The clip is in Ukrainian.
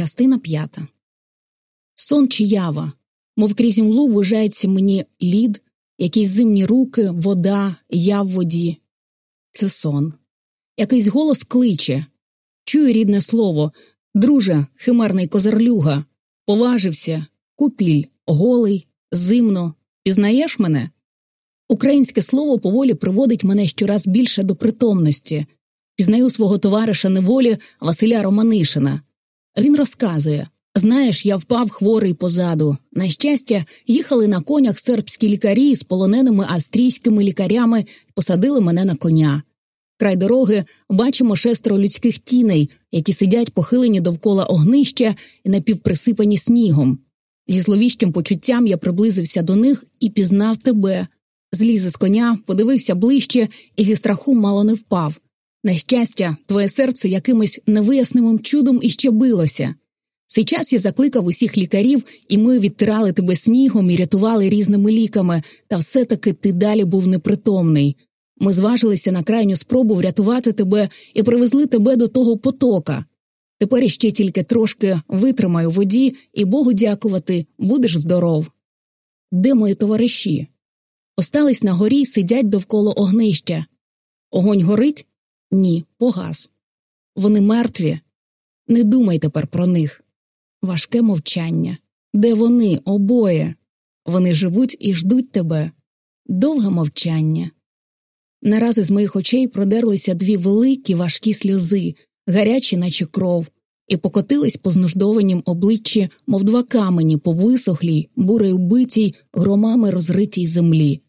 Частина п'ята. Сон чи ява, мов крізь імлу вважається мені лід, якісь зимні руки, вода, я в воді. Це сон. Якийсь голос кличе. Чую рідне слово. Друже, химерний козарлюга. Поважився, купіль, голий, зимно. Пізнаєш мене? Українське слово поволі приводить мене щораз більше до притомності. Пізнаю свого товариша неволі Василя Романишина. Він розказує Знаєш, я впав хворий позаду. На щастя, їхали на конях сербські лікарі з полоненими австрійськими лікарями посадили мене на коня. Край дороги бачимо шестеро людських тіней, які сидять похилені довкола огнища і напівприсипані снігом. Зі зловіщим почуттям я приблизився до них і пізнав тебе. Зліз із коня, подивився ближче і зі страху мало не впав. На щастя, твоє серце якимось невияснимим чудом іще билося. Цей час я закликав усіх лікарів, і ми відтирали тебе снігом і рятували різними ліками, та все таки ти далі був непритомний. Ми зважилися на крайню спробу врятувати тебе і привезли тебе до того потока. Тепер іще тільки трошки витримай у воді, і Богу дякувати, будеш здоров. Де мої товариші? Остались на горі, сидять довкола огнища. Огонь горить? Ні, погас. Вони мертві. Не думай тепер про них. Важке мовчання. Де вони обоє? Вони живуть і ждуть тебе. Довге мовчання. Нараз із моїх очей продерлися дві великі важкі сльози, гарячі, наче кров, і покотились по знуждованім обличчі, мов два камені по висохлій, бурею битій, громами розритій землі.